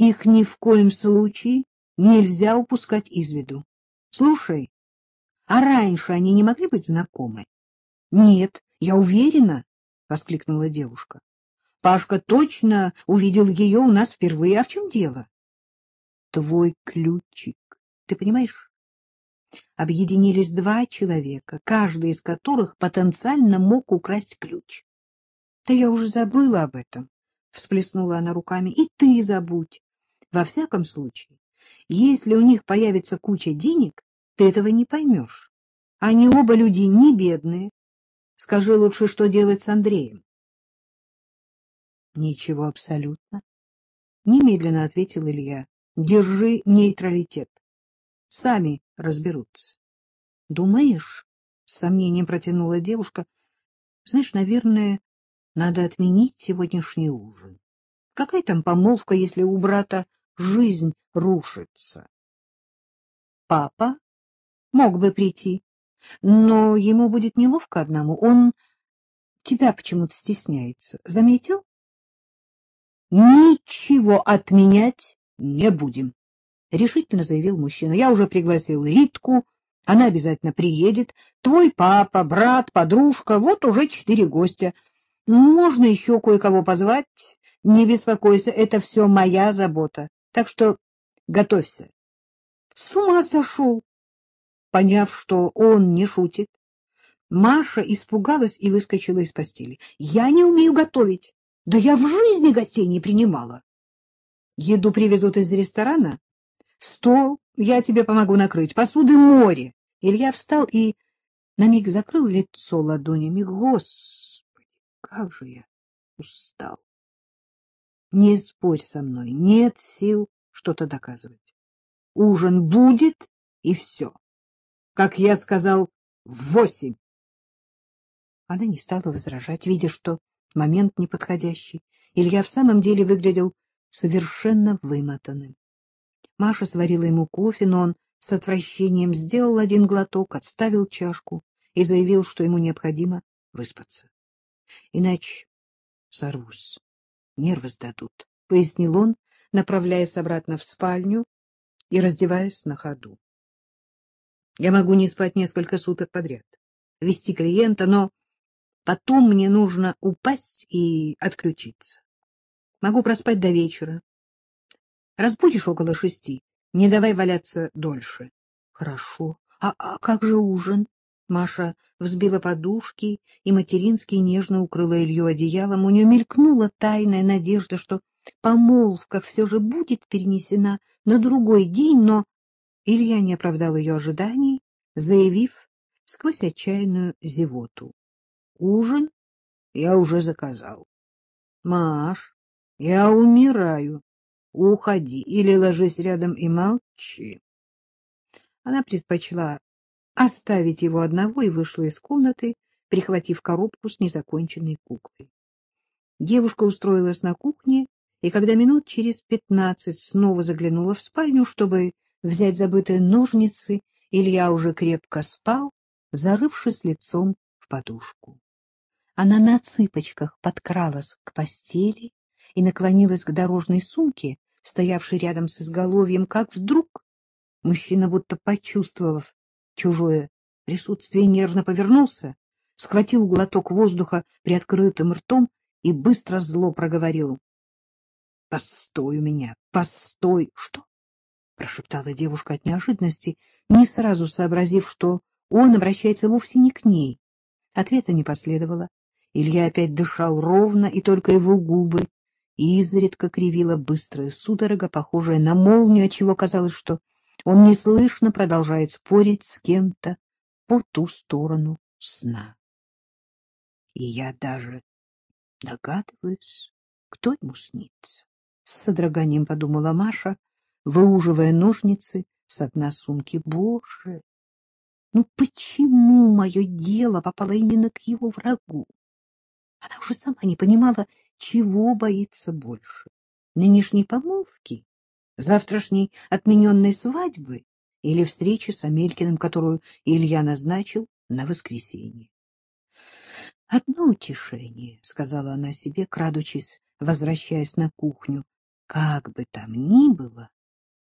Их ни в коем случае нельзя упускать из виду. Слушай, а раньше они не могли быть знакомы? — Нет, я уверена, — воскликнула девушка. — Пашка точно увидел ее у нас впервые. А в чем дело? — Твой ключик. Ты понимаешь? Объединились два человека, каждый из которых потенциально мог украсть ключ. — Да я уже забыла об этом, — всплеснула она руками. — И ты забудь. Во всяком случае, если у них появится куча денег, ты этого не поймешь. Они оба люди не бедные. Скажи лучше, что делать с Андреем. — Ничего абсолютно. Немедленно ответил Илья. — Держи нейтралитет. Сами разберутся. — Думаешь? — с сомнением протянула девушка. — Знаешь, наверное, надо отменить сегодняшний ужин. Какая там помолвка, если у брата жизнь рушится? Папа мог бы прийти, но ему будет неловко одному. Он тебя почему-то стесняется. Заметил? Ничего отменять не будем, решительно заявил мужчина. Я уже пригласил Ритку, она обязательно приедет. Твой папа, брат, подружка, вот уже четыре гостя. Можно еще кое-кого позвать. Не беспокойся, это все моя забота. Так что готовься. С ума сошел! Поняв, что он не шутит, Маша испугалась и выскочила из постели. — Я не умею готовить. Да я в жизни гостей не принимала. Еду привезут из ресторана. Стол я тебе помогу накрыть. Посуды море. Илья встал и на миг закрыл лицо ладонями. Господи, как же я устал. Не спорь со мной. Нет сил что-то доказывать. Ужин будет, и все. Как я сказал, в восемь. Она не стала возражать, видя, что момент неподходящий. Илья в самом деле выглядел совершенно вымотанным. Маша сварила ему кофе, но он с отвращением сделал один глоток, отставил чашку и заявил, что ему необходимо выспаться. Иначе сорвусь, нервы сдадут, — пояснил он, направляясь обратно в спальню и раздеваясь на ходу. Я могу не спать несколько суток подряд, вести клиента, но потом мне нужно упасть и отключиться. Могу проспать до вечера. Разбудишь около шести, не давай валяться дольше. Хорошо. А, а как же ужин? Маша взбила подушки и матерински нежно укрыла Илью одеялом. У нее мелькнула тайная надежда, что помолвка все же будет перенесена на другой день, но Илья не оправдал ее ожиданий, заявив сквозь отчаянную зевоту. — Ужин я уже заказал. — Маш, я умираю. Уходи или ложись рядом и молчи. Она предпочла оставить его одного и вышла из комнаты, прихватив коробку с незаконченной куклой. Девушка устроилась на кухне, и когда минут через пятнадцать снова заглянула в спальню, чтобы взять забытые ножницы, Илья уже крепко спал, зарывшись лицом в подушку. Она на цыпочках подкралась к постели и наклонилась к дорожной сумке, стоявшей рядом с изголовьем, как вдруг мужчина, будто почувствовав чужое присутствие, нервно повернулся, схватил глоток воздуха приоткрытым ртом и быстро зло проговорил. — Постой у меня, постой! Что? прошептала девушка от неожиданности, не сразу сообразив, что он обращается вовсе не к ней. Ответа не последовало. Илья опять дышал ровно, и только его губы изредка кривила быстрая судорога, похожая на молнию, отчего казалось, что он неслышно продолжает спорить с кем-то по ту сторону сна. И я даже догадываюсь, кто ему снится. С содроганием подумала Маша, выуживая ножницы с дна сумки. Боже, ну почему мое дело попало именно к его врагу? Она уже сама не понимала, чего боится больше. Нынешней помолвки, завтрашней отмененной свадьбы или встречи с Амелькиным, которую Илья назначил на воскресенье. — Одно утешение, — сказала она себе, крадучись, возвращаясь на кухню. Как бы там ни было,